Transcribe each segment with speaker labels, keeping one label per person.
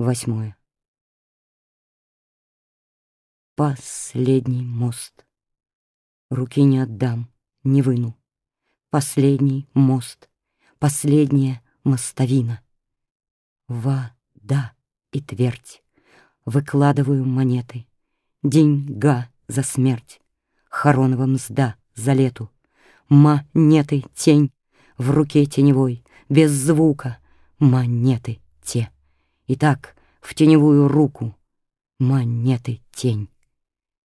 Speaker 1: Восьмое. Последний мост. Руки не отдам, не выну. Последний мост, последняя мостовина. Вода и твердь. Выкладываю монеты. Деньга за смерть. Хоронова мзда за лету. Монеты тень в руке теневой, без звука. Монеты те. И так в теневую руку монеты тень.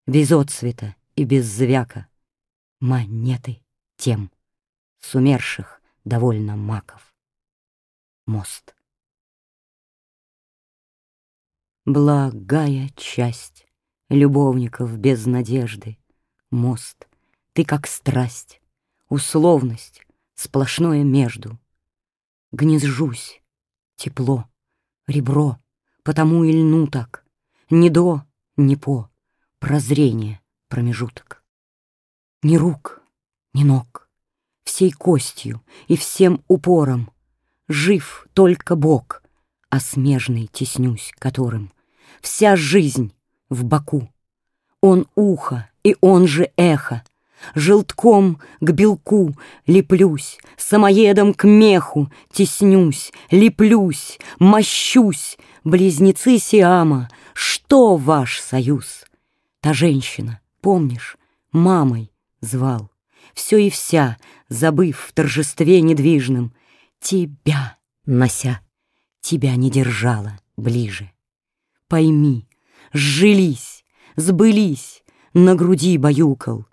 Speaker 1: Без отцвета и без звяка монеты тем, с умерших довольно маков. Мост. Благая часть любовников без надежды, мост, ты как страсть, условность, сплошное между. Гнезжусь, тепло, ребро, потому и льну так, ни до, ни по, прозрение, промежуток. Ни рук, ни ног, всей костью и всем упором, жив только Бог, а смежный теснюсь которым. Вся жизнь в боку. Он ухо, и он же эхо, Желтком к белку леплюсь, Самоедом к меху теснюсь, Леплюсь, мощусь, близнецы Сиама, Что ваш союз? Та женщина, помнишь, мамой звал, Все и вся, забыв в торжестве недвижном, Тебя нося, тебя не держала ближе. Пойми, сжились, сбылись, на груди баюкал,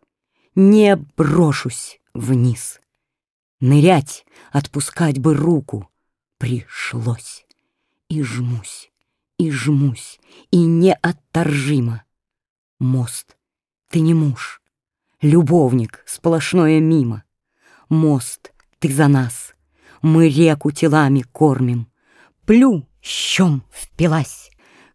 Speaker 1: не брошусь вниз. Нырять, отпускать бы руку пришлось. И жмусь, и жмусь, и неотторжимо. Мост, ты не муж, любовник, сплошное мимо. Мост, ты за нас, мы реку телами кормим. Плю, щом впилась,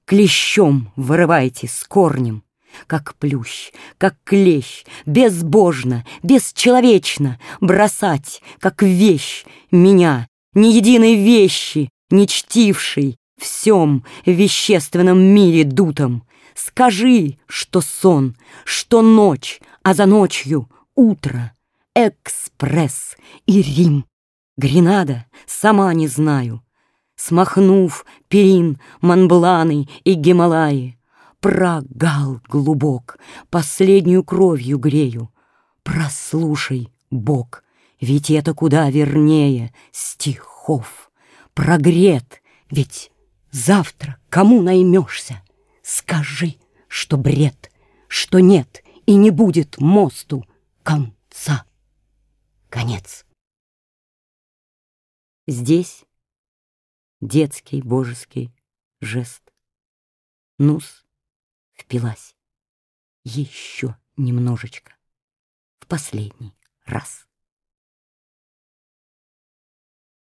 Speaker 1: клещом вырывайте с корнем как плющ, как клещ, безбожно, бесчеловечно бросать, как вещь, меня, ни единой вещи, не чтившей всем вещественном мире дутом. Скажи, что сон, что ночь, а за ночью утро, экспресс и Рим. Гренада, сама не знаю, смахнув перин, Монбланы и Гималаи, Прогал глубок, последнюю кровью грею. Прослушай, Бог, ведь это куда вернее стихов. Прогрет, ведь завтра кому наймешься? Скажи, что бред, что нет и не будет мосту конца. Конец. Здесь детский божеский жест. Нус впилась. Еще немножечко. В последний раз.